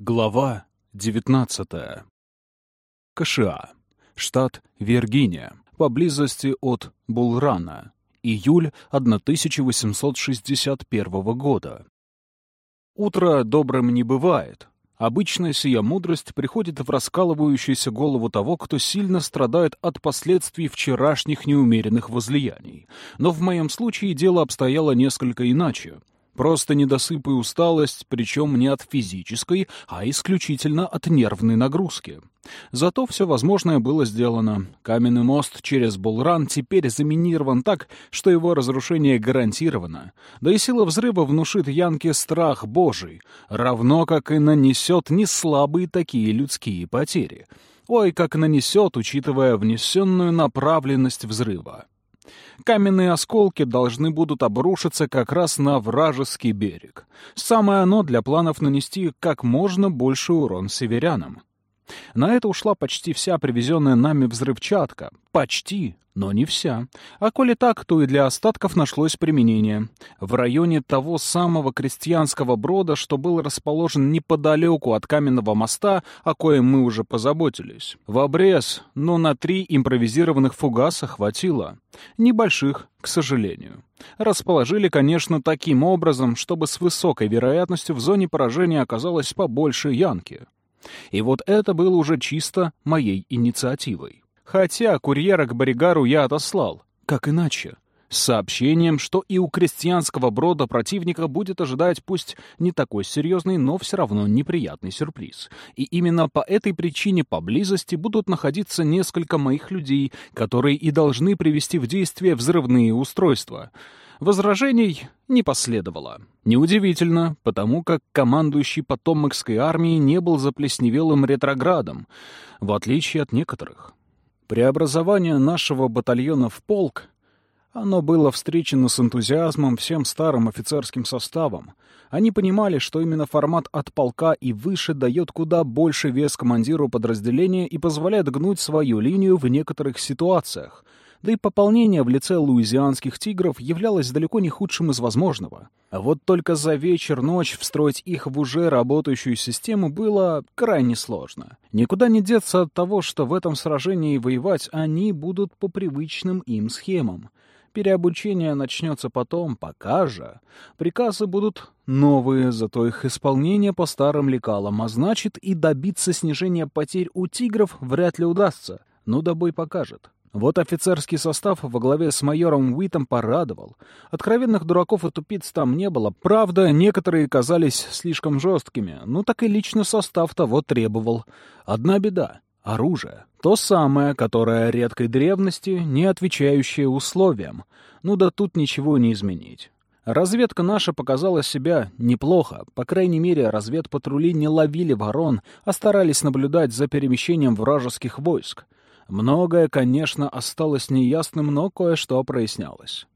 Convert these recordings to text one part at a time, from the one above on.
Глава 19. КША. Штат Виргиния. Поблизости от Булрана. Июль 1861 года. Утро добрым не бывает. Обычно сия мудрость приходит в раскалывающуюся голову того, кто сильно страдает от последствий вчерашних неумеренных возлияний. Но в моем случае дело обстояло несколько иначе. Просто недосып и усталость, причем не от физической, а исключительно от нервной нагрузки. Зато все возможное было сделано. Каменный мост через Булран теперь заминирован так, что его разрушение гарантировано. Да и сила взрыва внушит Янке страх божий, равно как и нанесет неслабые такие людские потери. Ой, как нанесет, учитывая внесенную направленность взрыва. Каменные осколки должны будут обрушиться как раз на вражеский берег. Самое оно для планов нанести как можно больше урон северянам. На это ушла почти вся привезенная нами взрывчатка. Почти, но не вся. А коли так, то и для остатков нашлось применение. В районе того самого крестьянского брода, что был расположен неподалеку от каменного моста, о коем мы уже позаботились. В обрез, но на три импровизированных фугаса хватило. Небольших, к сожалению. Расположили, конечно, таким образом, чтобы с высокой вероятностью в зоне поражения оказалось побольше янки. И вот это было уже чисто моей инициативой. Хотя курьера к Боригару я отослал. Как иначе? С сообщением, что и у крестьянского брода противника будет ожидать пусть не такой серьезный, но все равно неприятный сюрприз. И именно по этой причине поблизости будут находиться несколько моих людей, которые и должны привести в действие взрывные устройства. Возражений не последовало. Неудивительно, потому как командующий потомокской армией не был заплесневелым ретроградом, в отличие от некоторых. Преобразование нашего батальона в полк оно было встречено с энтузиазмом всем старым офицерским составом. Они понимали, что именно формат от полка и выше дает куда больше вес командиру подразделения и позволяет гнуть свою линию в некоторых ситуациях — да и пополнение в лице луизианских тигров являлось далеко не худшим из возможного. А вот только за вечер-ночь встроить их в уже работающую систему было крайне сложно. Никуда не деться от того, что в этом сражении воевать они будут по привычным им схемам. Переобучение начнется потом, пока же. Приказы будут новые, зато их исполнение по старым лекалам, а значит и добиться снижения потерь у тигров вряд ли удастся. Ну да бой покажет. Вот офицерский состав во главе с майором Уитом порадовал. Откровенных дураков и тупиц там не было. Правда, некоторые казались слишком жесткими, но так и лично состав того требовал. Одна беда — оружие. То самое, которое редкой древности, не отвечающее условиям. Ну да тут ничего не изменить. Разведка наша показала себя неплохо. По крайней мере, разведпатрули не ловили ворон, а старались наблюдать за перемещением вражеских войск. Многое, конечно, осталось неясным, но кое-что прояснялось.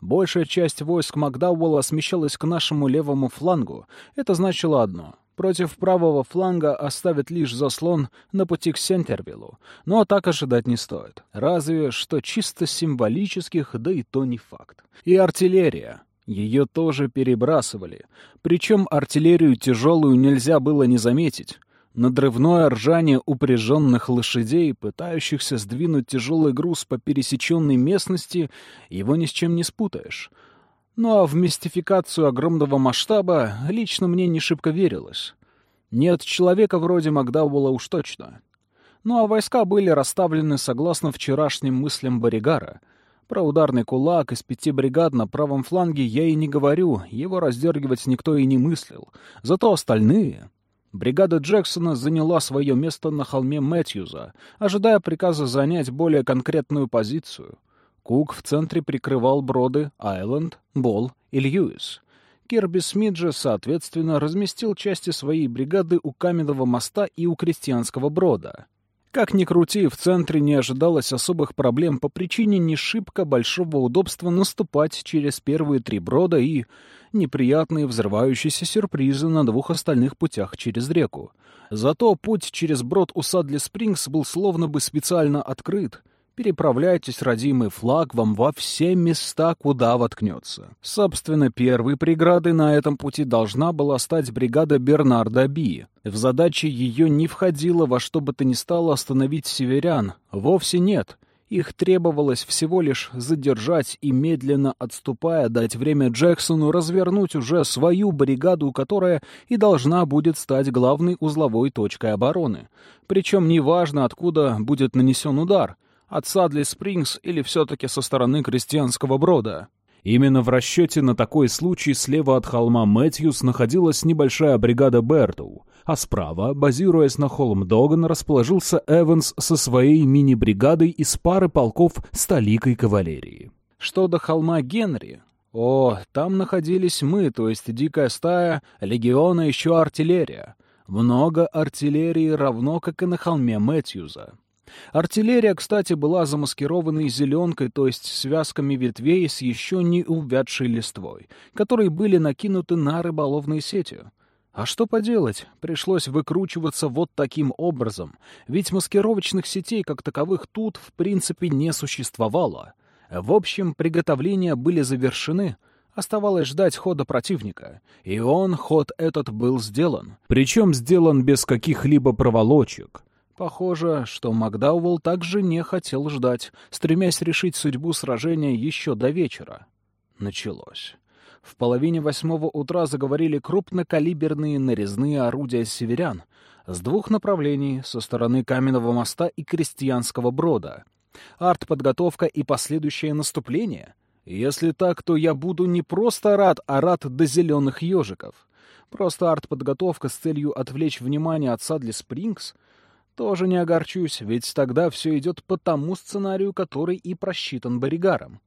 Большая часть войск Макдауэлла смещалась к нашему левому флангу. Это значило одно — Против правого фланга оставят лишь заслон на пути к Сентервиллу, но так ожидать не стоит. Разве что чисто символических, да и то не факт. И артиллерия. Ее тоже перебрасывали. Причем артиллерию тяжелую нельзя было не заметить надрывное ржание упряженных лошадей, пытающихся сдвинуть тяжелый груз по пересеченной местности, его ни с чем не спутаешь. Ну а в мистификацию огромного масштаба лично мне не шибко верилось. Нет человека вроде Макдауэлла уж точно. Ну а войска были расставлены согласно вчерашним мыслям Боригара. Про ударный кулак из пяти бригад на правом фланге я и не говорю, его раздергивать никто и не мыслил. Зато остальные... Бригада Джексона заняла свое место на холме Мэтьюза, ожидая приказа занять более конкретную позицию. Кук в центре прикрывал броды Айленд, Болл и Льюис. Кирби Смит же, соответственно, разместил части своей бригады у Каменного моста и у Крестьянского брода. Как ни крути, в центре не ожидалось особых проблем по причине не шибко большого удобства наступать через первые три брода и неприятные взрывающиеся сюрпризы на двух остальных путях через реку. Зато путь через брод у Садли Спрингс был словно бы специально открыт. Переправляйтесь, родимый флаг, вам во все места, куда воткнется. Собственно, первой преградой на этом пути должна была стать бригада Бернарда Би. В задачи ее не входило во что бы то ни стало остановить северян. Вовсе нет. Их требовалось всего лишь задержать и, медленно отступая, дать время Джексону развернуть уже свою бригаду, которая и должна будет стать главной узловой точкой обороны. Причем неважно, откуда будет нанесен удар — от Садли Спрингс или все-таки со стороны крестьянского брода. Именно в расчете на такой случай слева от холма Мэтьюс находилась небольшая бригада Бертоу, а справа, базируясь на холм Доган, расположился Эванс со своей мини-бригадой из пары полков столикой кавалерии. Что до холма Генри, о, там находились мы, то есть дикая стая, легиона, еще артиллерия. Много артиллерии, равно как и на холме Мэтьюза. Артиллерия, кстати, была замаскированной зеленкой, то есть связками ветвей с еще не увядшей листвой, которые были накинуты на рыболовные сети. А что поделать, пришлось выкручиваться вот таким образом, ведь маскировочных сетей как таковых тут в принципе не существовало. В общем, приготовления были завершены, Оставалось ждать хода противника, и он, ход этот, был сделан. Причем сделан без каких-либо проволочек. Похоже, что Макдауэлл также не хотел ждать, стремясь решить судьбу сражения еще до вечера. Началось. В половине восьмого утра заговорили крупнокалиберные нарезные орудия северян с двух направлений, со стороны Каменного моста и Крестьянского брода. Артподготовка и последующее наступление? Если так, то я буду не просто рад, а рад до зеленых ежиков. Просто артподготовка с целью отвлечь внимание от Садли Спрингс — тоже не огорчусь, ведь тогда все идет по тому сценарию, который и просчитан Боригаром.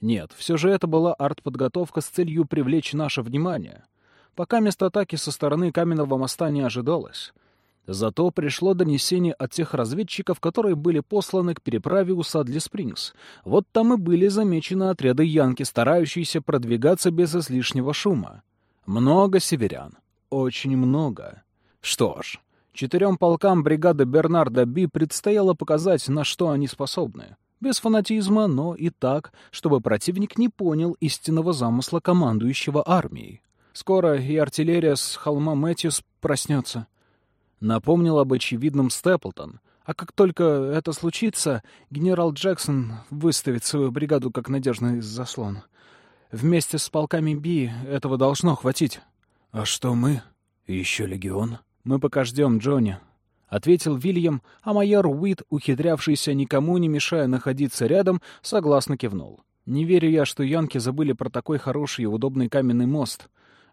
Нет, все же это была артподготовка с целью привлечь наше внимание. Пока место атаки со стороны каменного моста не ожидалось. Зато пришло донесение от тех разведчиков, которые были посланы к переправе у Садли Спрингс. Вот там и были замечены отряды Янки, старающиеся продвигаться без излишнего шума. Много северян. Очень много. Что ж, Четырем полкам бригады Бернарда Би предстояло показать, на что они способны. Без фанатизма, но и так, чтобы противник не понял истинного замысла командующего армией. Скоро и артиллерия с холма Мэтьюс проснется. Напомнил об очевидном Степлтон. А как только это случится, генерал Джексон выставит свою бригаду как надежный заслон. Вместе с полками Би этого должно хватить. А что мы? Еще легион? «Мы пока ждем Джонни», — ответил Вильям, а майор Уит, ухитрявшийся никому не мешая находиться рядом, согласно кивнул. «Не верю я, что янки забыли про такой хороший и удобный каменный мост.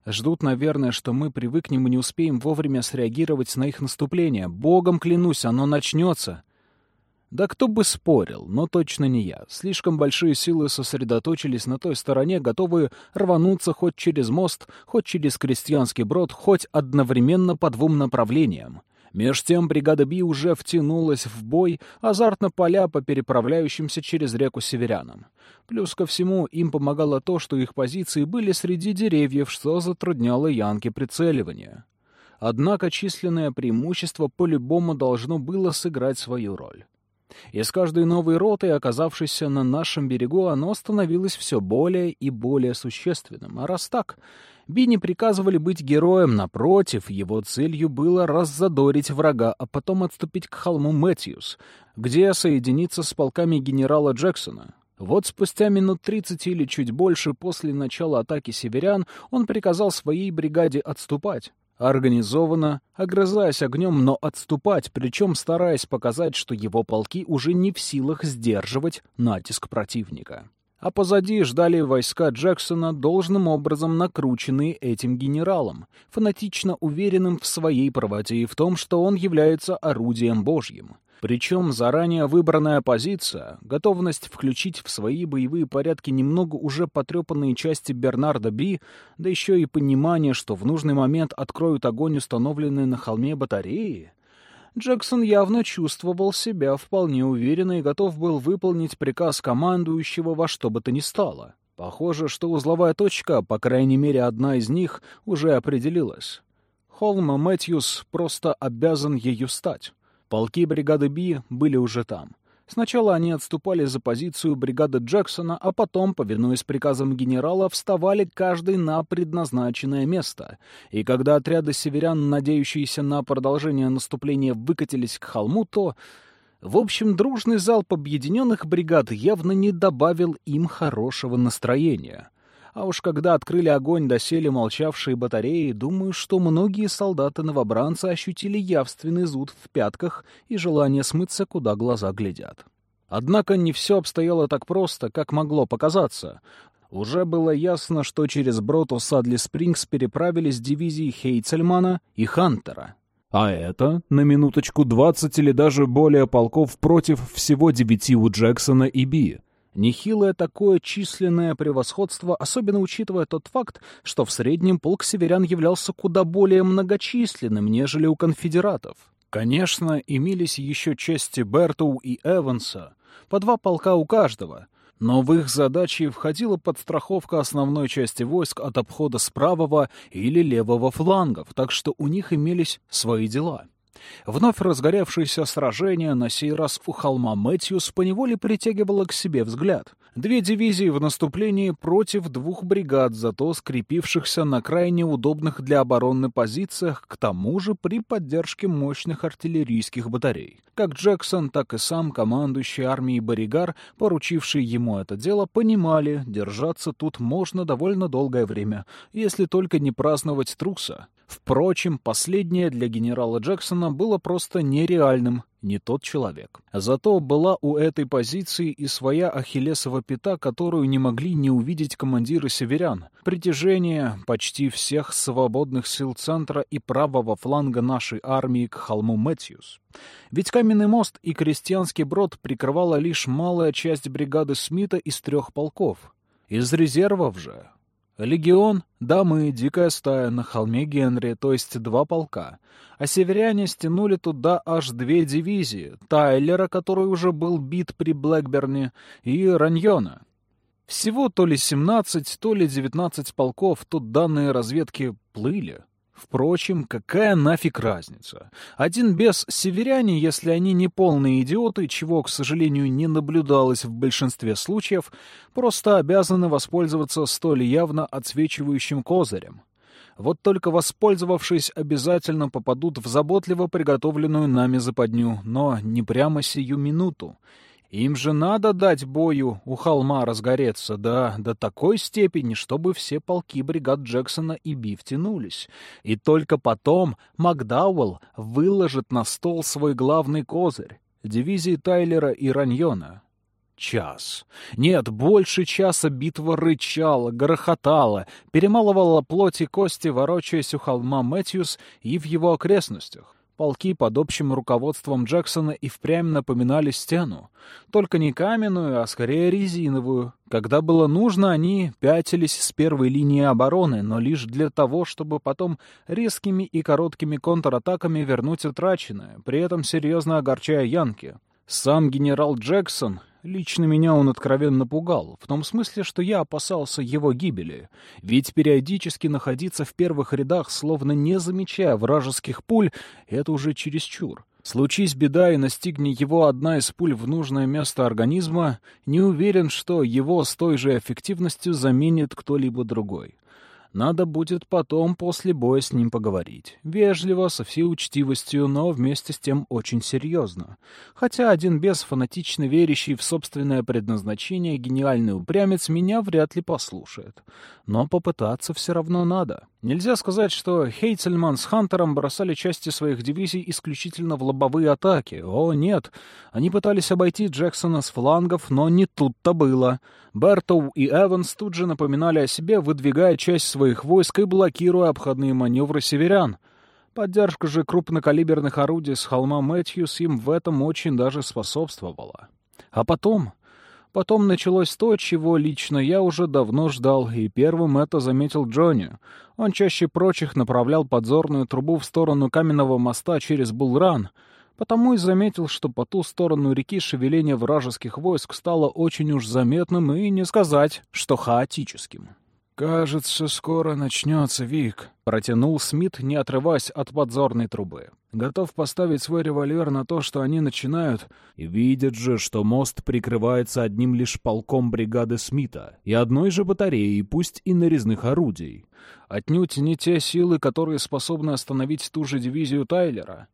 Ждут, наверное, что мы привыкнем и не успеем вовремя среагировать на их наступление. Богом клянусь, оно начнется. Да кто бы спорил, но точно не я. Слишком большие силы сосредоточились на той стороне, готовые рвануться хоть через мост, хоть через крестьянский брод, хоть одновременно по двум направлениям. Меж тем бригада Би уже втянулась в бой, азартно поля по переправляющимся через реку северянам. Плюс ко всему им помогало то, что их позиции были среди деревьев, что затрудняло Янке прицеливание. Однако численное преимущество по-любому должно было сыграть свою роль. И с каждой новой ротой, оказавшейся на нашем берегу, оно становилось все более и более существенным. А раз так, Бини приказывали быть героем, напротив, его целью было раззадорить врага, а потом отступить к холму Мэтьюс, где соединиться с полками генерала Джексона. Вот спустя минут тридцать или чуть больше после начала атаки северян он приказал своей бригаде отступать организованно, огрызаясь огнем, но отступать, причем стараясь показать, что его полки уже не в силах сдерживать натиск противника. А позади ждали войска Джексона, должным образом накрученные этим генералом, фанатично уверенным в своей правоте и в том, что он является орудием Божьим. Причем заранее выбранная позиция, готовность включить в свои боевые порядки немного уже потрепанные части Бернарда Би, да еще и понимание, что в нужный момент откроют огонь установленные на холме батареи. Джексон явно чувствовал себя вполне уверенно и готов был выполнить приказ командующего во что бы то ни стало. Похоже, что узловая точка, по крайней мере одна из них, уже определилась. Холм Мэтьюс просто обязан ею стать. Полки бригады Би были уже там. Сначала они отступали за позицию бригады Джексона, а потом, повинуясь приказам генерала, вставали каждый на предназначенное место. И когда отряды северян, надеющиеся на продолжение наступления, выкатились к холму, то... В общем, дружный залп объединенных бригад явно не добавил им хорошего настроения. А уж когда открыли огонь доселе молчавшие батареи, думаю, что многие солдаты-новобранцы ощутили явственный зуд в пятках и желание смыться, куда глаза глядят. Однако не все обстояло так просто, как могло показаться. Уже было ясно, что через брод у Садли Спрингс переправились дивизии Хейцельмана и Хантера. А это, на минуточку, 20 или даже более полков против всего девяти у Джексона и Би. Нехилое такое численное превосходство, особенно учитывая тот факт, что в среднем полк северян являлся куда более многочисленным, нежели у конфедератов. Конечно, имелись еще части Бертоу и Эванса, по два полка у каждого, но в их задачи входила подстраховка основной части войск от обхода с правого или левого флангов, так что у них имелись свои дела. Вновь разгоревшееся сражение, на сей раз у холма Мэтьюс, поневоле притягивало к себе взгляд. Две дивизии в наступлении против двух бригад, зато скрепившихся на крайне удобных для обороны позициях, к тому же при поддержке мощных артиллерийских батарей. Как Джексон, так и сам командующий армией Боригар, поручивший ему это дело, понимали, держаться тут можно довольно долгое время, если только не праздновать труса. Впрочем, последнее для генерала Джексона было просто нереальным, не тот человек. Зато была у этой позиции и своя ахиллесова пята, которую не могли не увидеть командиры северян. Притяжение почти всех свободных сил центра и правого фланга нашей армии к холму Мэтьюс. Ведь каменный мост и крестьянский брод прикрывала лишь малая часть бригады Смита из трех полков. Из резервов же Легион, дамы, дикая стая на холме Генри, то есть два полка. А северяне стянули туда аж две дивизии. Тайлера, который уже был бит при Блэкберне, и Раньона. Всего то ли 17, то ли 19 полков тут данные разведки плыли. Впрочем, какая нафиг разница? Один без северяне, если они не полные идиоты, чего, к сожалению, не наблюдалось в большинстве случаев, просто обязаны воспользоваться столь явно отсвечивающим козырем. Вот только воспользовавшись, обязательно попадут в заботливо приготовленную нами западню, но не прямо сию минуту. Им же надо дать бою у холма разгореться, да, до такой степени, чтобы все полки бригад Джексона и Би втянулись. И только потом Макдауэлл выложит на стол свой главный козырь — дивизии Тайлера и Раньона. Час. Нет, больше часа битва рычала, грохотала, перемалывала плоть и кости, ворочаясь у холма Мэтьюс и в его окрестностях. Полки под общим руководством Джексона и впрямь напоминали стену. Только не каменную, а скорее резиновую. Когда было нужно, они пятились с первой линии обороны, но лишь для того, чтобы потом резкими и короткими контратаками вернуть утраченное, при этом серьезно огорчая Янки. Сам генерал Джексон Лично меня он откровенно пугал, в том смысле, что я опасался его гибели. Ведь периодически находиться в первых рядах, словно не замечая вражеских пуль, это уже чересчур. Случись беда и настигни его одна из пуль в нужное место организма, не уверен, что его с той же эффективностью заменит кто-либо другой. Надо будет потом после боя с ним поговорить. Вежливо, со всей учтивостью, но вместе с тем очень серьезно. Хотя один без фанатично верящий в собственное предназначение гениальный упрямец меня вряд ли послушает. Но попытаться все равно надо. Нельзя сказать, что Хейтельман с Хантером бросали части своих дивизий исключительно в лобовые атаки. О, нет. Они пытались обойти Джексона с флангов, но не тут-то было. Бертоу и Эванс тут же напоминали о себе, выдвигая часть своих войск и блокируя обходные маневры северян. Поддержка же крупнокалиберных орудий с холма Мэтьюс им в этом очень даже способствовала. А потом... Потом началось то, чего лично я уже давно ждал, и первым это заметил Джонни. Он чаще прочих направлял подзорную трубу в сторону каменного моста через Булран, потому и заметил, что по ту сторону реки шевеление вражеских войск стало очень уж заметным и не сказать, что хаотическим. «Кажется, скоро начнется, Вик», — протянул Смит, не отрываясь от подзорной трубы. Готов поставить свой револьвер на то, что они начинают, и видят же, что мост прикрывается одним лишь полком бригады Смита и одной же батареей, пусть и нарезных орудий. Отнюдь не те силы, которые способны остановить ту же дивизию Тайлера.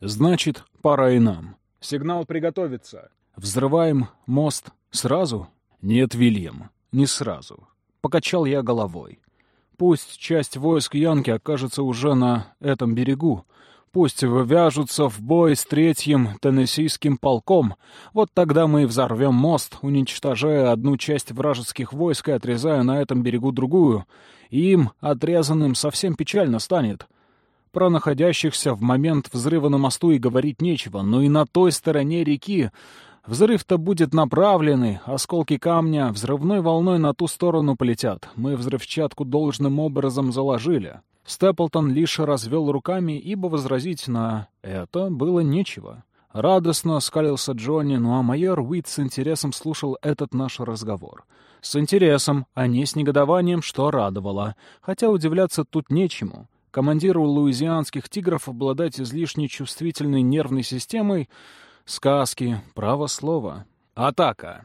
Значит, пора и нам. Сигнал приготовиться. Взрываем мост сразу? Нет, Вильям, не сразу. Покачал я головой. Пусть часть войск Янки окажется уже на этом берегу, Пусть ввяжутся в бой с третьим теннессийским полком. Вот тогда мы взорвем мост, уничтожая одну часть вражеских войск и отрезая на этом берегу другую. И им, отрезанным, совсем печально станет. Про находящихся в момент взрыва на мосту и говорить нечего, но и на той стороне реки Взрыв-то будет направленный, осколки камня взрывной волной на ту сторону полетят. Мы взрывчатку должным образом заложили. Степлтон лишь развел руками, ибо возразить на это было нечего. Радостно скалился Джонни, ну а майор Уит с интересом слушал этот наш разговор. С интересом, а не с негодованием, что радовало. Хотя удивляться тут нечему. Командиру луизианских «Тигров» обладать излишне чувствительной нервной системой — сказки, право слово. Атака.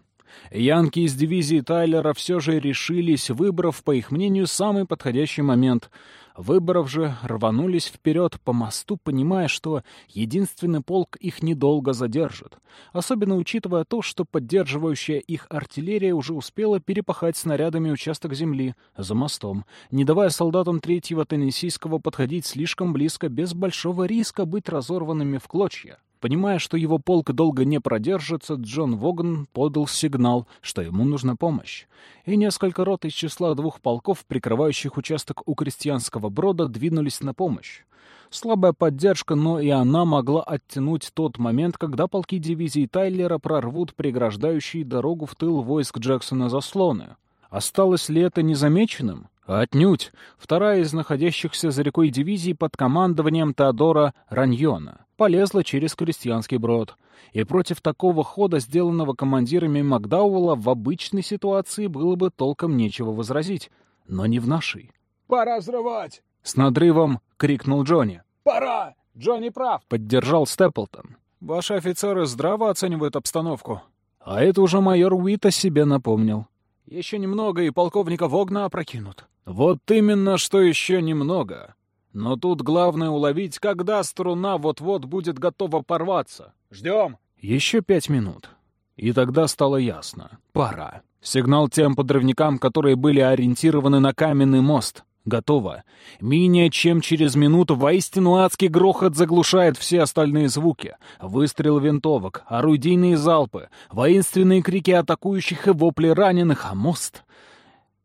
Янки из дивизии Тайлера все же решились, выбрав, по их мнению, самый подходящий момент — Выборов же рванулись вперед по мосту, понимая, что единственный полк их недолго задержит, особенно учитывая то, что поддерживающая их артиллерия уже успела перепахать снарядами участок земли за мостом, не давая солдатам третьего теннессийского подходить слишком близко без большого риска быть разорванными в клочья. Понимая, что его полк долго не продержится, Джон Воган подал сигнал, что ему нужна помощь. И несколько рот из числа двух полков, прикрывающих участок у крестьянского брода, двинулись на помощь. Слабая поддержка, но и она могла оттянуть тот момент, когда полки дивизии Тайлера прорвут преграждающие дорогу в тыл войск Джексона заслоны. Осталось ли это незамеченным? Отнюдь. Вторая из находящихся за рекой дивизий под командованием Теодора Раньона полезла через крестьянский брод. И против такого хода, сделанного командирами Макдауэлла, в обычной ситуации было бы толком нечего возразить. Но не в нашей. «Пора взрывать!» — с надрывом крикнул Джонни. «Пора! Джонни прав!» — поддержал Степлтон. «Ваши офицеры здраво оценивают обстановку». А это уже майор Уита себе напомнил. «Еще немного, и полковника Вогна опрокинут». «Вот именно, что еще немного. Но тут главное уловить, когда струна вот-вот будет готова порваться. Ждем. Еще пять минут. И тогда стало ясно. Пора. Сигнал тем подрывникам, которые были ориентированы на каменный мост. Готово. Менее чем через минуту воистину адский грохот заглушает все остальные звуки. Выстрел винтовок, орудийные залпы, воинственные крики атакующих и вопли раненых, а мост...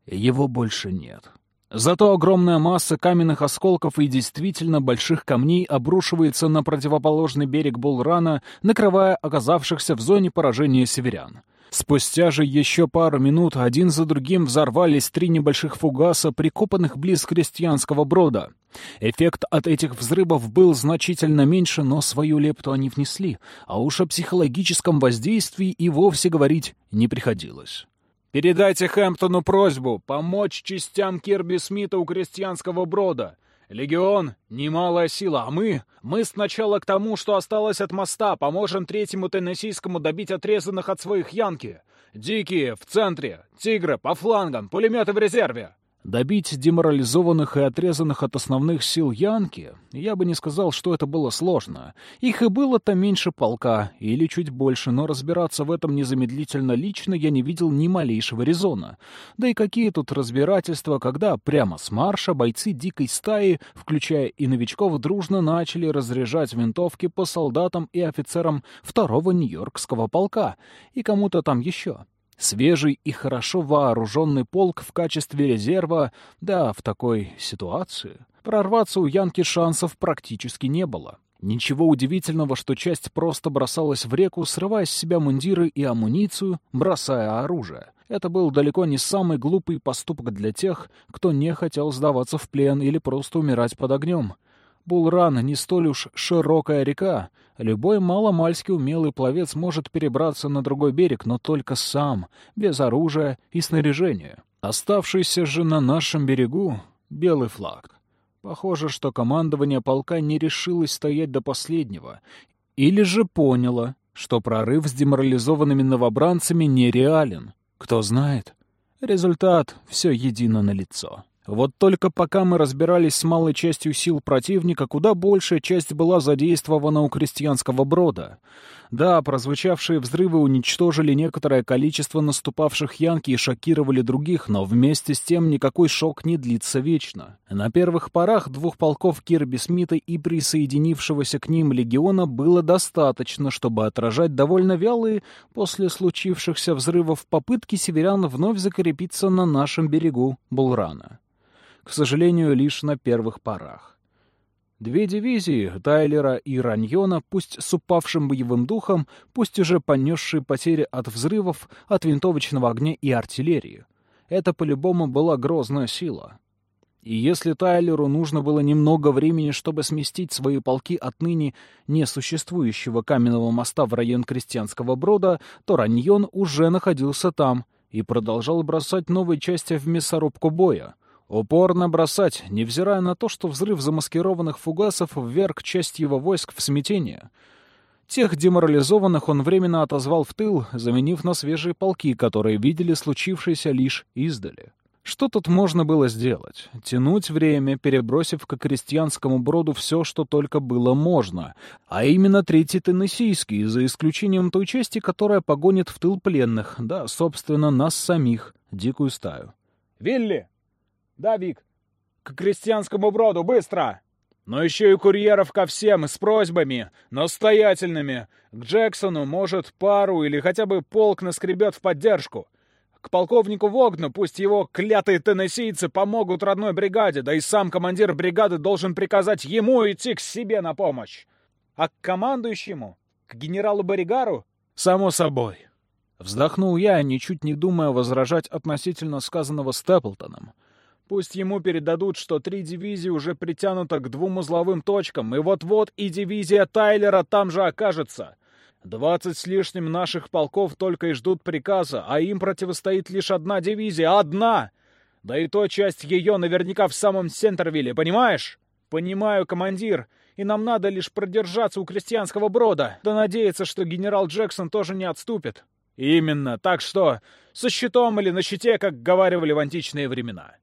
Его больше нет. Зато огромная масса каменных осколков и действительно больших камней обрушивается на противоположный берег Булрана, накрывая оказавшихся в зоне поражения северян. Спустя же еще пару минут один за другим взорвались три небольших фугаса, прикопанных близ крестьянского брода. Эффект от этих взрывов был значительно меньше, но свою лепту они внесли, а уж о психологическом воздействии и вовсе говорить не приходилось. Передайте Хэмптону просьбу помочь частям Кирби Смита у крестьянского брода. Легион — немалая сила, а мы... Мы сначала к тому, что осталось от моста, поможем третьему Теннессийскому добить отрезанных от своих Янки. Дикие в центре, тигры по флангам, пулеметы в резерве. Добить деморализованных и отрезанных от основных сил Янки, я бы не сказал, что это было сложно. Их и было-то меньше полка, или чуть больше, но разбираться в этом незамедлительно лично я не видел ни малейшего резона. Да и какие тут разбирательства, когда прямо с марша бойцы дикой стаи, включая и новичков, дружно начали разряжать винтовки по солдатам и офицерам второго Нью-Йоркского полка и кому-то там еще. Свежий и хорошо вооруженный полк в качестве резерва, да, в такой ситуации, прорваться у Янки шансов практически не было. Ничего удивительного, что часть просто бросалась в реку, срывая с себя мундиры и амуницию, бросая оружие. Это был далеко не самый глупый поступок для тех, кто не хотел сдаваться в плен или просто умирать под огнем. Булран не столь уж широкая река. Любой маломальски умелый пловец может перебраться на другой берег, но только сам, без оружия и снаряжения. Оставшийся же на нашем берегу белый флаг. Похоже, что командование полка не решилось стоять до последнего. Или же поняло, что прорыв с деморализованными новобранцами нереален. Кто знает. Результат все едино налицо. Вот только пока мы разбирались с малой частью сил противника, куда большая часть была задействована у крестьянского брода. Да, прозвучавшие взрывы уничтожили некоторое количество наступавших янки и шокировали других, но вместе с тем никакой шок не длится вечно. На первых порах двух полков Кирби Смита и присоединившегося к ним легиона было достаточно, чтобы отражать довольно вялые после случившихся взрывов попытки северян вновь закрепиться на нашем берегу Булрана к сожалению, лишь на первых порах. Две дивизии, Тайлера и Раньона, пусть с упавшим боевым духом, пусть уже понесшие потери от взрывов, от винтовочного огня и артиллерии. Это по-любому была грозная сила. И если Тайлеру нужно было немного времени, чтобы сместить свои полки от ныне несуществующего каменного моста в район Крестьянского Брода, то Раньон уже находился там и продолжал бросать новые части в мясорубку боя, Упорно бросать, невзирая на то, что взрыв замаскированных фугасов вверг часть его войск в смятение. Тех деморализованных он временно отозвал в тыл, заменив на свежие полки, которые видели случившееся лишь издали. Что тут можно было сделать? Тянуть время, перебросив к крестьянскому броду все, что только было можно, а именно Третий Теннессийский, за исключением той части, которая погонит в тыл пленных, да, собственно, нас самих, дикую стаю. «Вилли!» «Да, Вик. К крестьянскому броду, быстро!» «Но еще и курьеров ко всем, с просьбами, настоятельными. К Джексону, может, пару или хотя бы полк наскребет в поддержку. К полковнику Вогну пусть его клятые теннессийцы помогут родной бригаде, да и сам командир бригады должен приказать ему идти к себе на помощь. А к командующему? К генералу Боригару? Само собой». Вздохнул я, ничуть не думая возражать относительно сказанного Степлтоном. Пусть ему передадут, что три дивизии уже притянуто к двум узловым точкам, и вот-вот и дивизия Тайлера там же окажется. Двадцать с лишним наших полков только и ждут приказа, а им противостоит лишь одна дивизия. Одна! Да и то часть ее наверняка в самом Сентервилле, понимаешь? Понимаю, командир, и нам надо лишь продержаться у крестьянского брода, да надеяться, что генерал Джексон тоже не отступит. Именно, так что со щитом или на щите, как говаривали в античные времена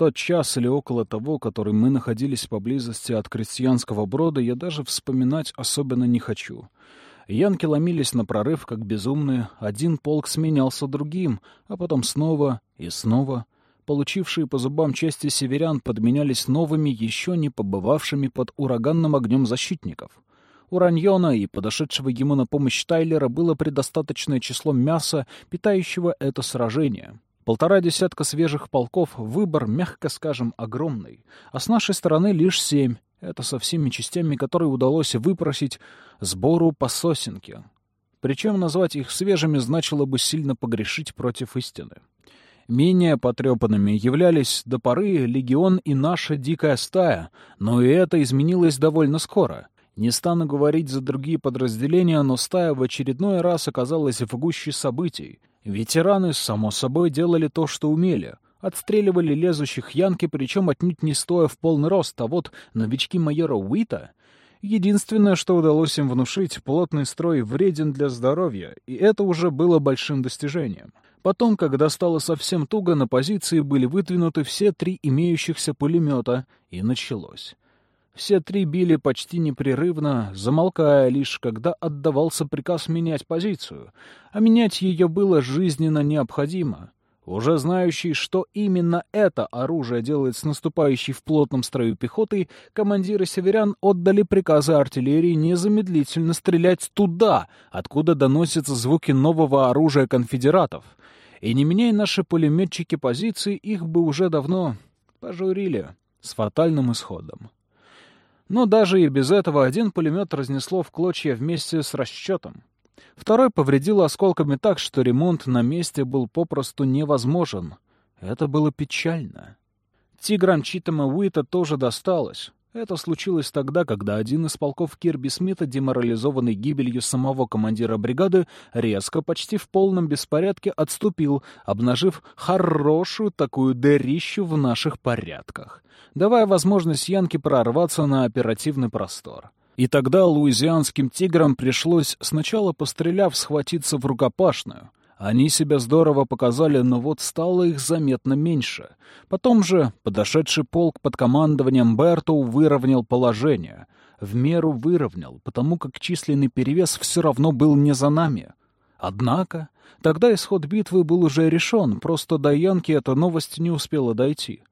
тот час или около того, который мы находились поблизости от крестьянского брода, я даже вспоминать особенно не хочу. Янки ломились на прорыв, как безумные, один полк сменялся другим, а потом снова и снова. Получившие по зубам части северян подменялись новыми, еще не побывавшими под ураганным огнем защитников. У Раньона и подошедшего ему на помощь Тайлера было предостаточное число мяса, питающего это сражение. Полтора десятка свежих полков — выбор, мягко скажем, огромный. А с нашей стороны лишь семь. Это со всеми частями, которые удалось выпросить сбору по сосенке. Причем назвать их свежими значило бы сильно погрешить против истины. Менее потрепанными являлись до поры легион и наша дикая стая, но и это изменилось довольно скоро. Не стану говорить за другие подразделения, но стая в очередной раз оказалась в гуще событий. Ветераны, само собой, делали то, что умели. Отстреливали лезущих янки, причем отнюдь не стоя в полный рост, а вот новички майора Уита... Единственное, что удалось им внушить, плотный строй вреден для здоровья, и это уже было большим достижением. Потом, когда стало совсем туго, на позиции были выдвинуты все три имеющихся пулемета, и началось. Все три били почти непрерывно, замолкая лишь, когда отдавался приказ менять позицию, а менять ее было жизненно необходимо. Уже знающий, что именно это оружие делает с наступающей в плотном строю пехотой, командиры северян отдали приказы артиллерии незамедлительно стрелять туда, откуда доносятся звуки нового оружия конфедератов. И не меняя наши пулеметчики позиции, их бы уже давно пожурили с фатальным исходом. Но даже и без этого один пулемет разнесло в клочья вместе с расчетом. Второй повредил осколками так, что ремонт на месте был попросту невозможен. Это было печально. Тиграм Читама Уита тоже досталось. Это случилось тогда, когда один из полков Кирби Смита, деморализованный гибелью самого командира бригады, резко, почти в полном беспорядке отступил, обнажив хорошую такую дырищу в наших порядках, давая возможность Янке прорваться на оперативный простор. И тогда луизианским тиграм пришлось, сначала постреляв, схватиться в рукопашную — они себя здорово показали, но вот стало их заметно меньше. Потом же подошедший полк под командованием Бертоу выровнял положение. В меру выровнял, потому как численный перевес все равно был не за нами. Однако, тогда исход битвы был уже решен, просто до Янки эта новость не успела дойти.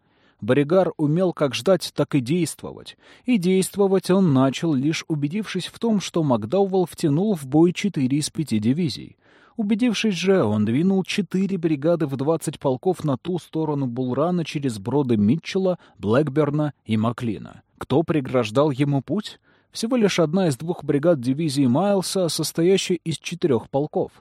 Боригар умел как ждать, так и действовать. И действовать он начал, лишь убедившись в том, что Макдауэлл втянул в бой четыре из пяти дивизий. Убедившись же, он двинул четыре бригады в двадцать полков на ту сторону Булрана через броды Митчелла, Блэкберна и Маклина. Кто преграждал ему путь? Всего лишь одна из двух бригад дивизии Майлса, состоящая из четырех полков.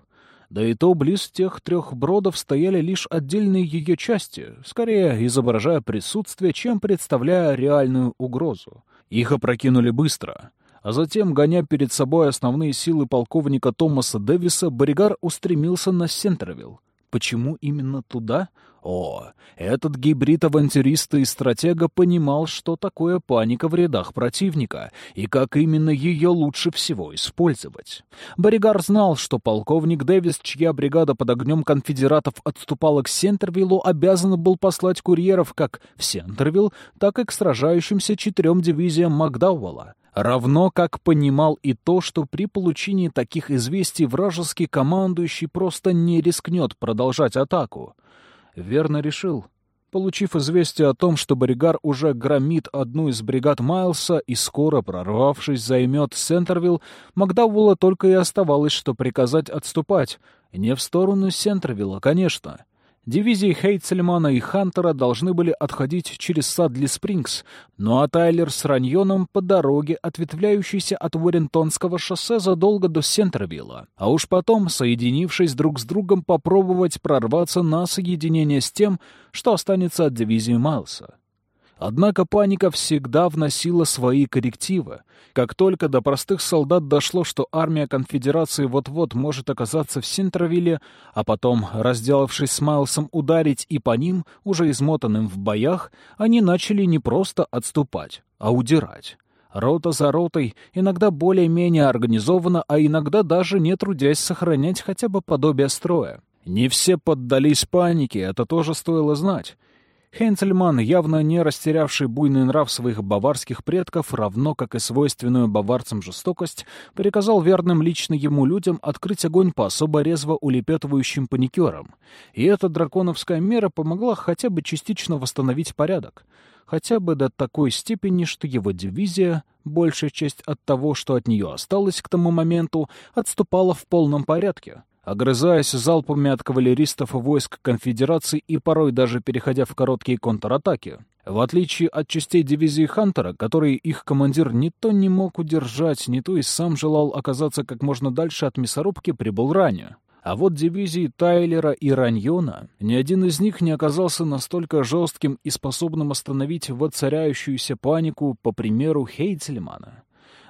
Да и то близ тех трех бродов стояли лишь отдельные ее части, скорее изображая присутствие, чем представляя реальную угрозу. Их опрокинули быстро а затем, гоня перед собой основные силы полковника Томаса Дэвиса, Боригар устремился на Сентровилл. Почему именно туда? О, этот гибрид авантюриста и стратега понимал, что такое паника в рядах противника и как именно ее лучше всего использовать. Боригар знал, что полковник Дэвис, чья бригада под огнем конфедератов отступала к Сентервиллу, обязан был послать курьеров как в Сентервилл, так и к сражающимся четырем дивизиям Макдауэлла. Равно как понимал и то, что при получении таких известий вражеский командующий просто не рискнет продолжать атаку. Верно решил. Получив известие о том, что Боригар уже громит одну из бригад Майлса и скоро, прорвавшись, займет Сентервилл, Макдауэлла только и оставалось, что приказать отступать. Не в сторону Сентервилла, конечно. Дивизии Хейтсельмана и Хантера должны были отходить через Садли Спрингс, ну а Тайлер с Раньоном по дороге, ответвляющейся от Уоррентонского шоссе задолго до Сентервилла. А уж потом, соединившись друг с другом, попробовать прорваться на соединение с тем, что останется от дивизии Майлса. Однако паника всегда вносила свои коррективы. Как только до простых солдат дошло, что армия конфедерации вот-вот может оказаться в Синтровилле, а потом, разделавшись с Майлсом, ударить и по ним, уже измотанным в боях, они начали не просто отступать, а удирать. Рота за ротой, иногда более-менее организованно, а иногда даже не трудясь сохранять хотя бы подобие строя. Не все поддались панике, это тоже стоило знать. Хейнцельман, явно не растерявший буйный нрав своих баварских предков, равно как и свойственную баварцам жестокость, приказал верным лично ему людям открыть огонь по особо резво улепетывающим паникерам. И эта драконовская мера помогла хотя бы частично восстановить порядок. Хотя бы до такой степени, что его дивизия, большая часть от того, что от нее осталось к тому моменту, отступала в полном порядке огрызаясь залпами от кавалеристов войск конфедерации и порой даже переходя в короткие контратаки. В отличие от частей дивизии Хантера, которые их командир ни то не мог удержать, ни то и сам желал оказаться как можно дальше от мясорубки, прибыл ранее. А вот дивизии Тайлера и Раньона, ни один из них не оказался настолько жестким и способным остановить воцаряющуюся панику по примеру Хейтельмана.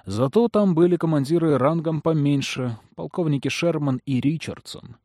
Зато там были командиры рангом поменьше, полковники Шерман и Ричардсон.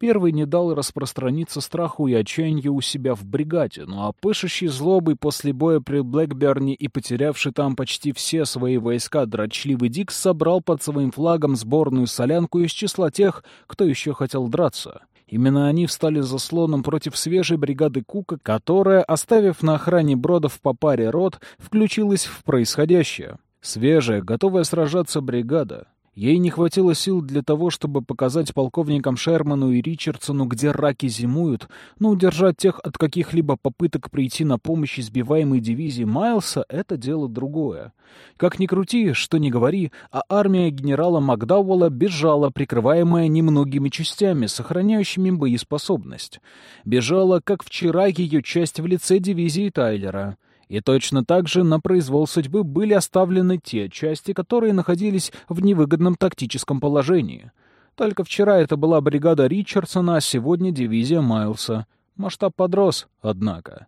Первый не дал распространиться страху и отчаянию у себя в бригаде, ну а пышущий злобой после боя при Блэкберне и потерявший там почти все свои войска дрочливый Дикс собрал под своим флагом сборную солянку из числа тех, кто еще хотел драться. Именно они встали заслоном против свежей бригады Кука, которая, оставив на охране бродов по паре рот, включилась в происходящее. Свежая, готовая сражаться бригада. Ей не хватило сил для того, чтобы показать полковникам Шерману и Ричардсону, где раки зимуют, но удержать тех от каких-либо попыток прийти на помощь избиваемой дивизии Майлса — это дело другое. Как ни крути, что ни говори, а армия генерала Макдауэлла бежала, прикрываемая немногими частями, сохраняющими боеспособность. Бежала, как вчера, ее часть в лице дивизии Тайлера — и точно так же на произвол судьбы были оставлены те части, которые находились в невыгодном тактическом положении. Только вчера это была бригада Ричардсона, а сегодня дивизия Майлса. Масштаб подрос, однако.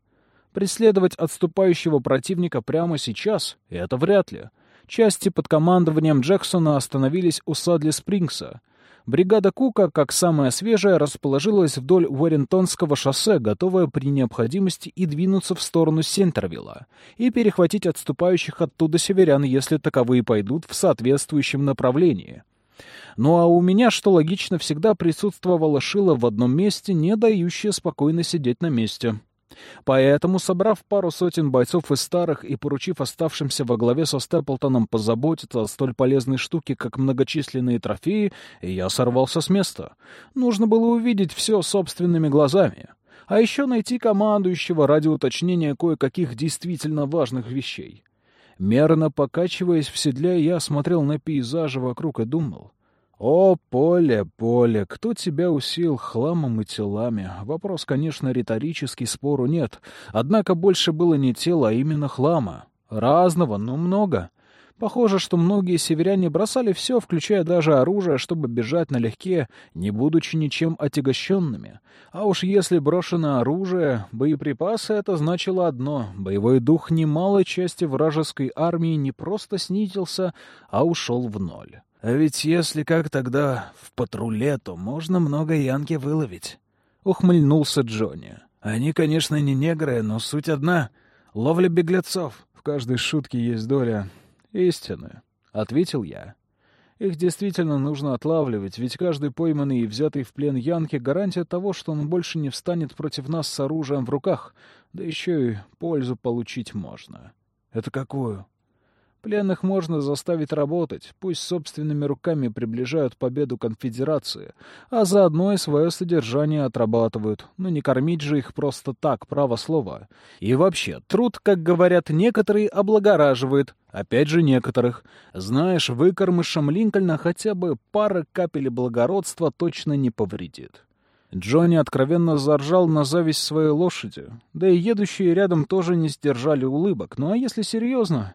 Преследовать отступающего противника прямо сейчас — это вряд ли. Части под командованием Джексона остановились у Садли Спрингса. Бригада Кука, как самая свежая, расположилась вдоль Уэринтонского шоссе, готовая при необходимости и двинуться в сторону Сентервилла, и перехватить отступающих оттуда северян, если таковые пойдут в соответствующем направлении. Ну а у меня, что логично, всегда присутствовала шила в одном месте, не дающая спокойно сидеть на месте. Поэтому, собрав пару сотен бойцов из старых и поручив оставшимся во главе со Степлтоном позаботиться о столь полезной штуке, как многочисленные трофеи, я сорвался с места. Нужно было увидеть все собственными глазами. А еще найти командующего ради уточнения кое-каких действительно важных вещей. Мерно покачиваясь в седле, я смотрел на пейзажи вокруг и думал — «О, поле, поле, кто тебя усил хламом и телами?» Вопрос, конечно, риторический, спору нет. Однако больше было не тело, а именно хлама. Разного, но много. Похоже, что многие северяне бросали все, включая даже оружие, чтобы бежать налегке, не будучи ничем отягощенными. А уж если брошено оружие, боеприпасы — это значило одно — боевой дух немалой части вражеской армии не просто снизился, а ушел в ноль. А ведь если как тогда в патруле, то можно много янки выловить. Ухмыльнулся Джонни. Они, конечно, не негры, но суть одна — ловля беглецов. В каждой шутке есть доля истины, — ответил я. Их действительно нужно отлавливать, ведь каждый пойманный и взятый в плен Янки — гарантия того, что он больше не встанет против нас с оружием в руках, да еще и пользу получить можно. — Это какую? Пленных можно заставить работать, пусть собственными руками приближают победу конфедерации, а заодно и свое содержание отрабатывают, но не кормить же их просто так, право слова. И вообще, труд, как говорят некоторые, облагораживает, опять же некоторых. Знаешь, выкормышам Линкольна хотя бы пара капель благородства точно не повредит. Джонни откровенно заржал на зависть своей лошади, да и едущие рядом тоже не сдержали улыбок. Ну а если серьезно,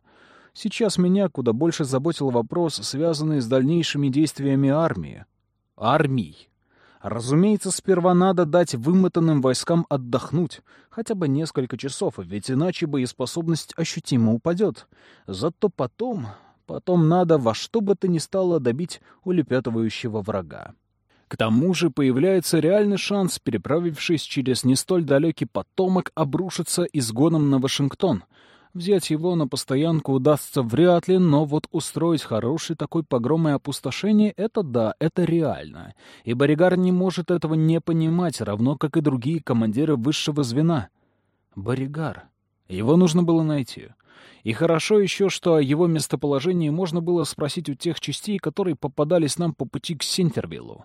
Сейчас меня куда больше заботил вопрос, связанный с дальнейшими действиями армии. Армий. Разумеется, сперва надо дать вымотанным войскам отдохнуть, хотя бы несколько часов, ведь иначе боеспособность ощутимо упадет. Зато потом... Потом надо во что бы то ни стало добить улепетывающего врага. К тому же появляется реальный шанс, переправившись через не столь далекий потомок, обрушиться изгоном на Вашингтон — Взять его на постоянку удастся вряд ли, но вот устроить хороший такой погром и опустошение — это да, это реально. И Боригар не может этого не понимать, равно как и другие командиры высшего звена. Боригар. Его нужно было найти. И хорошо еще, что о его местоположении можно было спросить у тех частей, которые попадались нам по пути к Синтервиллу.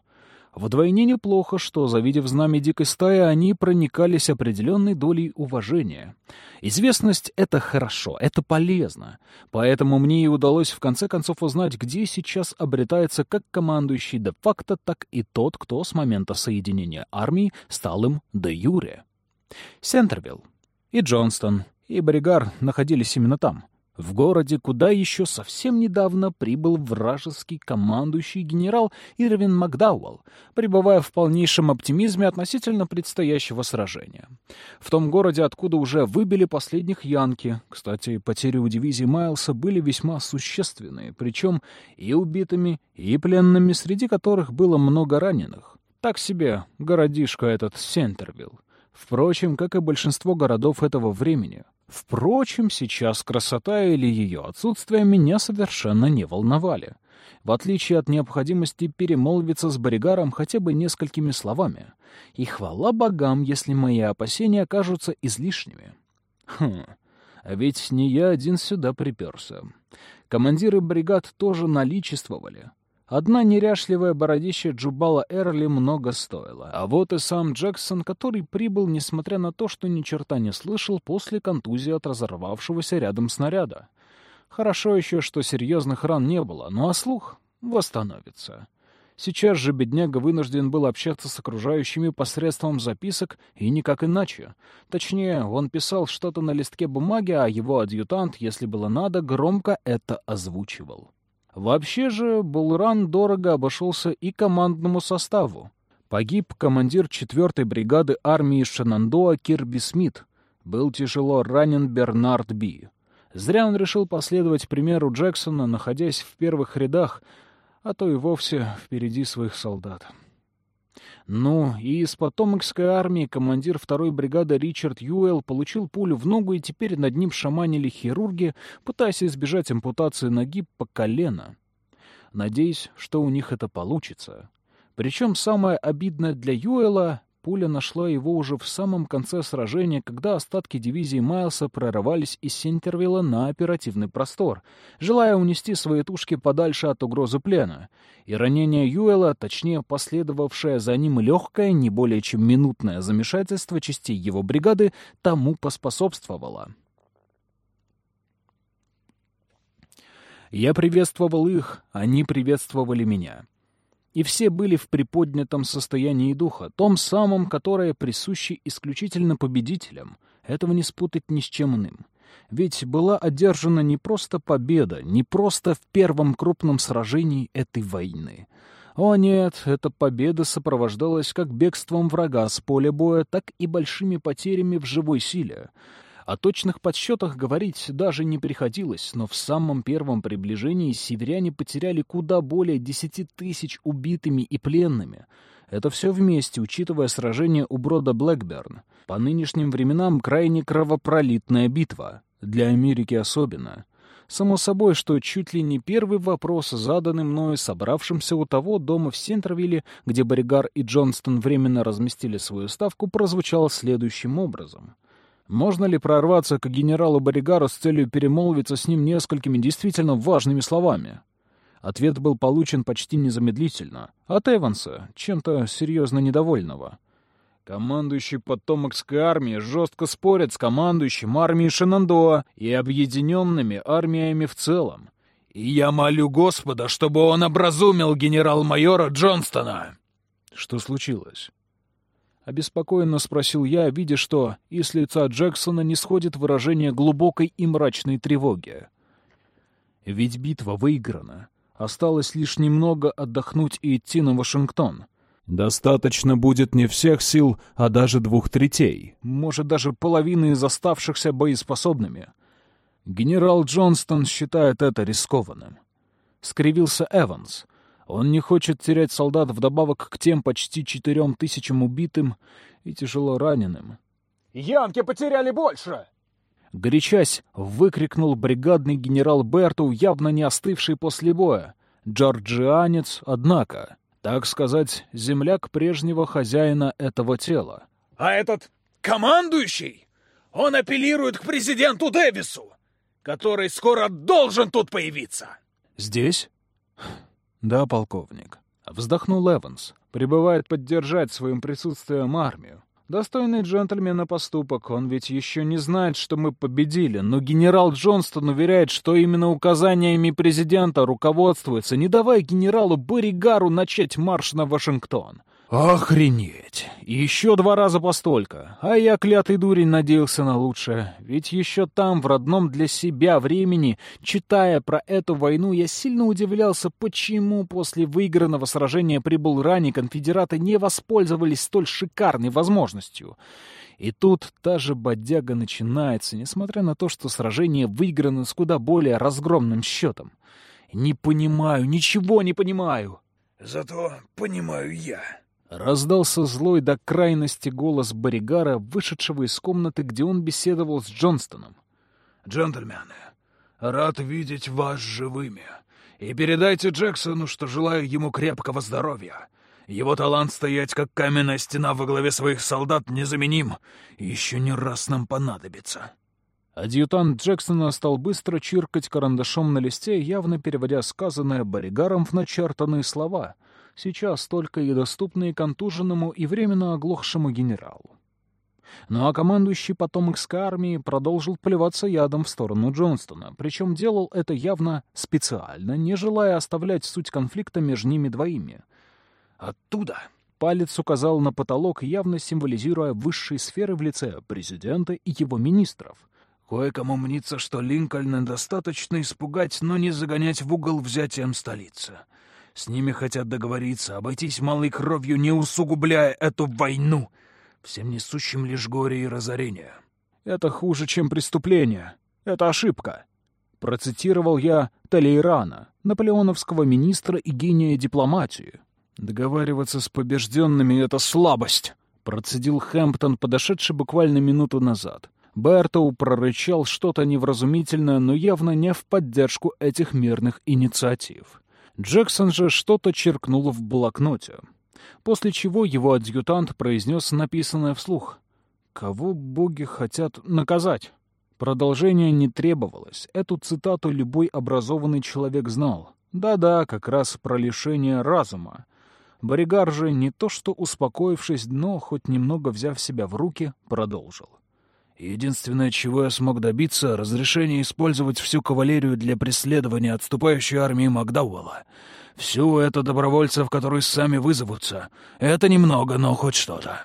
Вдвойне неплохо, что, завидев знамя дикой стаи, они проникались определенной долей уважения. Известность — это хорошо, это полезно. Поэтому мне и удалось в конце концов узнать, где сейчас обретается как командующий де-факто, так и тот, кто с момента соединения армий стал им де-юре. Сентервилл и Джонстон, и Бригар находились именно там — в городе, куда еще совсем недавно прибыл вражеский командующий генерал Ирвин Макдауэлл, пребывая в полнейшем оптимизме относительно предстоящего сражения. В том городе, откуда уже выбили последних янки. Кстати, потери у дивизии Майлса были весьма существенные, причем и убитыми, и пленными, среди которых было много раненых. Так себе городишко этот Сентервилл. Впрочем, как и большинство городов этого времени — Впрочем, сейчас красота или ее отсутствие меня совершенно не волновали. В отличие от необходимости перемолвиться с Боригаром хотя бы несколькими словами. И хвала богам, если мои опасения окажутся излишними. Хм, а ведь не я один сюда приперся. Командиры бригад тоже наличествовали. Одна неряшливая бородища Джубала Эрли много стоила. А вот и сам Джексон, который прибыл, несмотря на то, что ни черта не слышал после контузии от разорвавшегося рядом снаряда. Хорошо еще, что серьезных ран не было, ну а слух восстановится. Сейчас же бедняга вынужден был общаться с окружающими посредством записок и никак иначе. Точнее, он писал что-то на листке бумаги, а его адъютант, если было надо, громко это озвучивал. Вообще же Булран дорого обошелся и командному составу. Погиб командир 4-й бригады армии Шенандоа Кирби Смит. был тяжело ранен Бернард Би. Зря он решил последовать примеру Джексона, находясь в первых рядах, а то и вовсе впереди своих солдат. Ну, и из потомокской армии командир второй бригады Ричард Юэлл получил пулю в ногу, и теперь над ним шаманили хирурги, пытаясь избежать ампутации ноги по колено. Надеюсь, что у них это получится. Причем самое обидное для Юэла Пуля нашла его уже в самом конце сражения, когда остатки дивизии Майлса прорывались из Сентервилла на оперативный простор, желая унести свои тушки подальше от угрозы плена. И ранение Юэла, точнее последовавшее за ним легкое, не более чем минутное замешательство частей его бригады, тому поспособствовало. Я приветствовал их, они приветствовали меня и все были в приподнятом состоянии духа, том самом, которое присуще исключительно победителям. Этого не спутать ни с чем иным. Ведь была одержана не просто победа, не просто в первом крупном сражении этой войны. О нет, эта победа сопровождалась как бегством врага с поля боя, так и большими потерями в живой силе. О точных подсчетах говорить даже не приходилось, но в самом первом приближении северяне потеряли куда более десяти тысяч убитыми и пленными. Это все вместе, учитывая сражение у брода Блэкберн. По нынешним временам крайне кровопролитная битва. Для Америки особенно. Само собой, что чуть ли не первый вопрос, заданный мною собравшимся у того дома в Сентервилле, где Боригар и Джонстон временно разместили свою ставку, прозвучал следующим образом — можно ли прорваться к генералу Боригару с целью перемолвиться с ним несколькими действительно важными словами? Ответ был получен почти незамедлительно. От Эванса, чем-то серьезно недовольного. Командующий потомокской армии жестко спорит с командующим армией Шинандоа и объединенными армиями в целом. И я молю Господа, чтобы он образумил генерал-майора Джонстона. Что случилось? Обеспокоенно спросил я, видя, что из лица Джексона не сходит выражение глубокой и мрачной тревоги. Ведь битва выиграна. Осталось лишь немного отдохнуть и идти на Вашингтон. Достаточно будет не всех сил, а даже двух третей. Может, даже половины из оставшихся боеспособными. Генерал Джонстон считает это рискованным. Скривился Эванс. Он не хочет терять солдат вдобавок к тем почти четырем тысячам убитым и тяжело раненым. «Янки потеряли больше!» Горячась, выкрикнул бригадный генерал Берту, явно не остывший после боя. Джорджианец, однако, так сказать, земляк прежнего хозяина этого тела. «А этот командующий, он апеллирует к президенту Дэвису, который скоро должен тут появиться!» «Здесь?» «Да, полковник». Вздохнул Эванс. «Прибывает поддержать своим присутствием армию. Достойный джентльмена поступок, он ведь еще не знает, что мы победили, но генерал Джонстон уверяет, что именно указаниями президента руководствуется, не давая генералу Боригару начать марш на Вашингтон. Охренеть! Еще два раза постолько. А я, клятый дурень, надеялся на лучшее. Ведь еще там, в родном для себя времени, читая про эту войну, я сильно удивлялся, почему после выигранного сражения прибыл ранее конфедераты не воспользовались столь шикарной возможностью. И тут та же бодяга начинается, несмотря на то, что сражение выиграно с куда более разгромным счетом. Не понимаю, ничего не понимаю. Зато понимаю я. Раздался злой до крайности голос Боригара, вышедшего из комнаты, где он беседовал с Джонстоном. «Джентльмены, рад видеть вас живыми. И передайте Джексону, что желаю ему крепкого здоровья. Его талант стоять, как каменная стена во главе своих солдат, незаменим, еще не раз нам понадобится». Адъютант Джексона стал быстро чиркать карандашом на листе, явно переводя сказанное Боригаром в начертанные слова — сейчас только и доступные контуженному и временно оглохшему генералу. Ну а командующий потомокской армии продолжил плеваться ядом в сторону Джонстона, причем делал это явно специально, не желая оставлять суть конфликта между ними двоими. «Оттуда!» — палец указал на потолок, явно символизируя высшие сферы в лице президента и его министров. «Кое-кому мнится, что Линкольна достаточно испугать, но не загонять в угол взятием столицы. С ними хотят договориться, обойтись малой кровью, не усугубляя эту войну, всем несущим лишь горе и разорение. Это хуже, чем преступление. Это ошибка. Процитировал я Талейрана, наполеоновского министра и гения дипломатии. Договариваться с побежденными — это слабость, процедил Хэмптон, подошедший буквально минуту назад. Бертоу прорычал что-то невразумительное, но явно не в поддержку этих мирных инициатив. Джексон же что-то черкнул в блокноте. После чего его адъютант произнес написанное вслух. «Кого боги хотят наказать?» Продолжение не требовалось. Эту цитату любой образованный человек знал. Да-да, как раз про лишение разума. Боригар же, не то что успокоившись, но хоть немного взяв себя в руки, продолжил. Единственное, чего я смог добиться, — разрешение использовать всю кавалерию для преследования отступающей армии Макдауэлла. Всю это добровольцев, которые сами вызовутся. Это немного, но хоть что-то.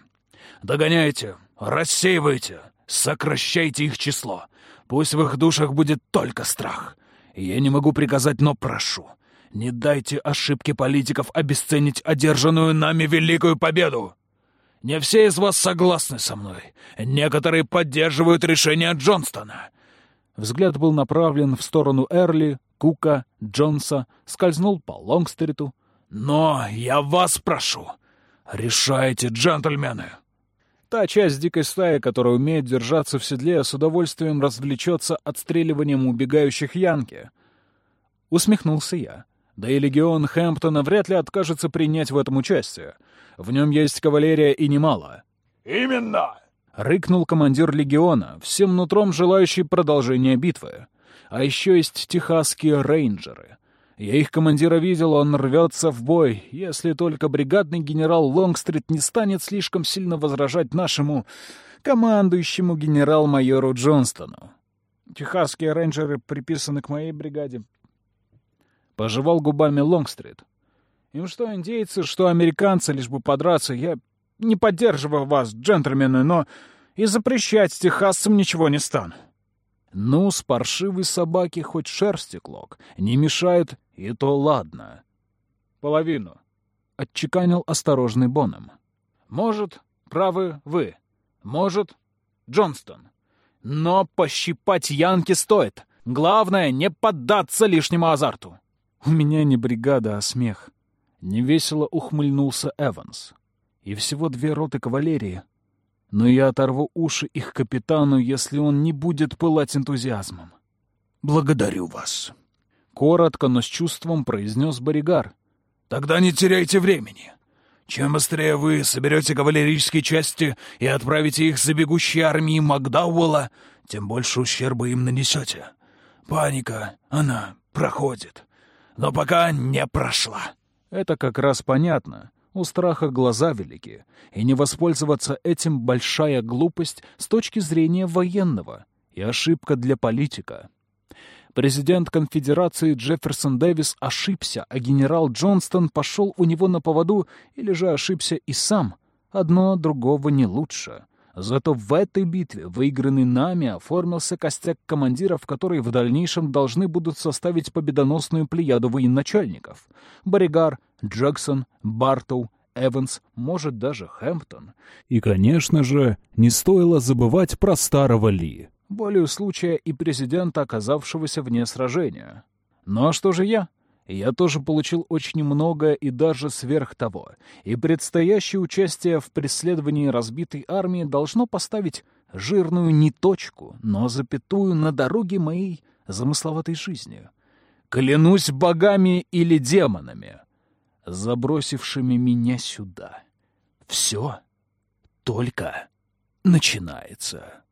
Догоняйте, рассеивайте, сокращайте их число. Пусть в их душах будет только страх. Я не могу приказать, но прошу. Не дайте ошибке политиков обесценить одержанную нами великую победу. Не все из вас согласны со мной. Некоторые поддерживают решение Джонстона». Взгляд был направлен в сторону Эрли, Кука, Джонса, скользнул по Лонгстриту. «Но я вас прошу, решайте, джентльмены!» Та часть дикой стаи, которая умеет держаться в седле, с удовольствием развлечется отстреливанием убегающих янки. Усмехнулся я. Да и легион Хэмптона вряд ли откажется принять в этом участие. В нем есть кавалерия и немало». «Именно!» — рыкнул командир легиона, всем нутром желающий продолжения битвы. А еще есть техасские рейнджеры. Я их командира видел, он рвется в бой, если только бригадный генерал Лонгстрит не станет слишком сильно возражать нашему командующему генерал-майору Джонстону. Техасские рейнджеры приписаны к моей бригаде. Пожевал губами Лонгстрит. Им что индейцы, что американцы, лишь бы подраться. Я не поддерживаю вас, джентльмены, но и запрещать техасцам ничего не стану. Ну, с паршивой собаки хоть шерсти клок. Не мешает, и то ладно. Половину. Отчеканил осторожный Боном. Может, правы вы. Может, Джонстон. Но пощипать Янки стоит. Главное, не поддаться лишнему азарту. У меня не бригада, а смех. Невесело ухмыльнулся Эванс. И всего две роты кавалерии. Но я оторву уши их капитану, если он не будет пылать энтузиазмом. «Благодарю вас», — коротко, но с чувством произнес Боригар. «Тогда не теряйте времени. Чем быстрее вы соберете кавалерийские части и отправите их за бегущей армией Макдауэлла, тем больше ущерба им нанесете. Паника, она проходит, но пока не прошла». Это как раз понятно. У страха глаза велики, и не воспользоваться этим большая глупость с точки зрения военного и ошибка для политика. Президент конфедерации Джефферсон Дэвис ошибся, а генерал Джонстон пошел у него на поводу или же ошибся и сам. Одно другого не лучше. Зато в этой битве, выигранный нами, оформился костяк командиров, которые в дальнейшем должны будут составить победоносную плеяду военачальников. Боригар, Джексон, Бартоу, Эванс, может, даже Хэмптон. И, конечно же, не стоило забывать про старого Ли, волею случая и президента, оказавшегося вне сражения. Ну а что же я? Я тоже получил очень многое и даже сверх того, и предстоящее участие в преследовании разбитой армии должно поставить жирную не точку, но запятую на дороге моей замысловатой жизни. Клянусь богами или демонами, забросившими меня сюда. Все только начинается.